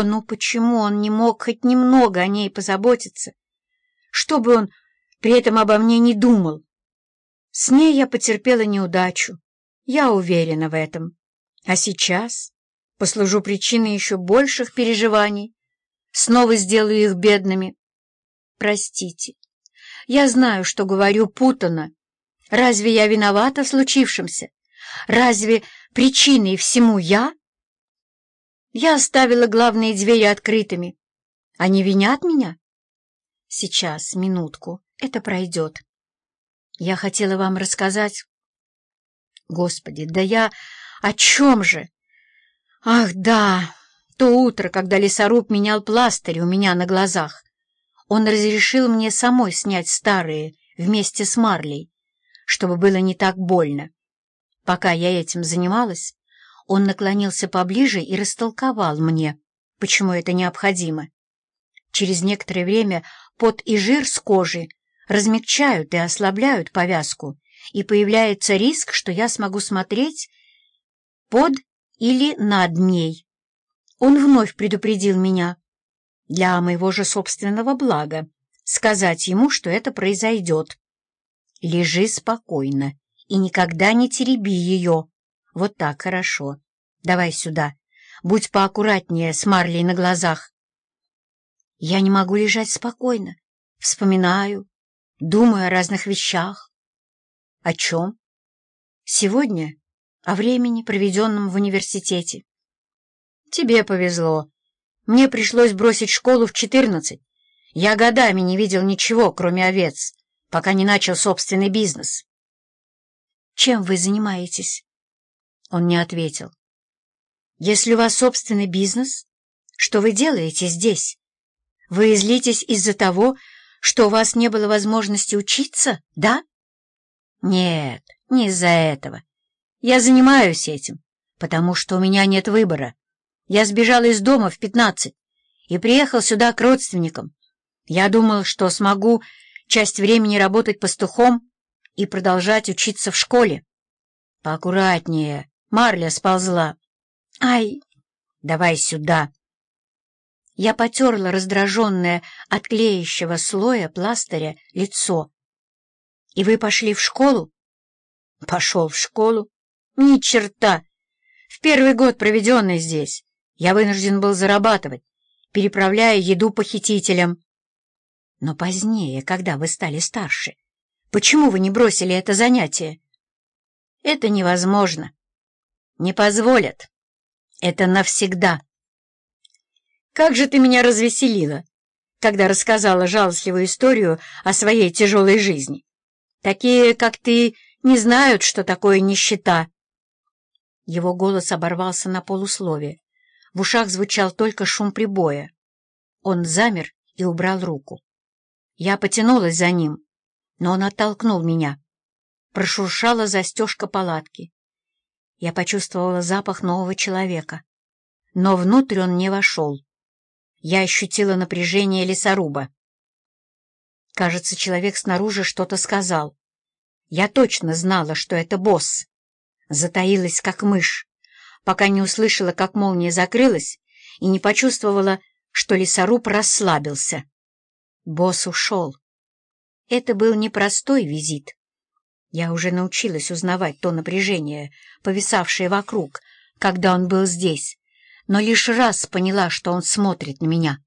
О, ну почему он не мог хоть немного о ней позаботиться? Чтобы он при этом обо мне не думал. С ней я потерпела неудачу. Я уверена в этом. А сейчас послужу причиной еще больших переживаний. Снова сделаю их бедными. Простите. Я знаю, что говорю путано. Разве я виновата в случившемся? Разве причиной всему я? Я оставила главные двери открытыми. Они винят меня? Сейчас, минутку, это пройдет. Я хотела вам рассказать... Господи, да я о чем же? Ах, да, то утро, когда лесоруб менял пластырь у меня на глазах. Он разрешил мне самой снять старые вместе с Марлей, чтобы было не так больно. Пока я этим занималась, он наклонился поближе и растолковал мне, почему это необходимо. Через некоторое время пот и жир с кожи размягчают и ослабляют повязку, и появляется риск, что я смогу смотреть под или над ней. Он вновь предупредил меня, для моего же собственного блага, сказать ему, что это произойдет. Лежи спокойно и никогда не тереби ее. Вот так хорошо. Давай сюда. Будь поаккуратнее с Марлей на глазах. Я не могу лежать спокойно. Вспоминаю, думаю о разных вещах. О чем? Сегодня о времени, проведенном в университете. Тебе повезло. Мне пришлось бросить школу в четырнадцать. Я годами не видел ничего, кроме овец, пока не начал собственный бизнес. Чем вы занимаетесь? Он не ответил. Если у вас собственный бизнес, что вы делаете здесь? Вы излитесь из-за того, что у вас не было возможности учиться, да? Нет, не из-за этого. Я занимаюсь этим, потому что у меня нет выбора. Я сбежал из дома в пятнадцать и приехал сюда к родственникам. Я думал, что смогу часть времени работать пастухом и продолжать учиться в школе. Поаккуратнее, марля сползла. «Ай, давай сюда!» Я потерла раздраженное от клеящего слоя пластыря лицо. «И вы пошли в школу?» «Пошел в школу? Ни черта! В первый год, проведенный здесь, я вынужден был зарабатывать, переправляя еду похитителям. Но позднее, когда вы стали старше, почему вы не бросили это занятие?» «Это невозможно. Не позволят». Это навсегда. Как же ты меня развеселила, когда рассказала жалостливую историю о своей тяжелой жизни. Такие, как ты, не знают, что такое нищета. Его голос оборвался на полуслове. В ушах звучал только шум прибоя. Он замер и убрал руку. Я потянулась за ним, но он оттолкнул меня. Прошуршала застежка палатки. Я почувствовала запах нового человека. Но внутрь он не вошел. Я ощутила напряжение лесоруба. Кажется, человек снаружи что-то сказал. Я точно знала, что это босс. Затаилась, как мышь, пока не услышала, как молния закрылась, и не почувствовала, что лесоруб расслабился. Босс ушел. Это был непростой визит. Я уже научилась узнавать то напряжение, повисавшее вокруг, когда он был здесь, но лишь раз поняла, что он смотрит на меня.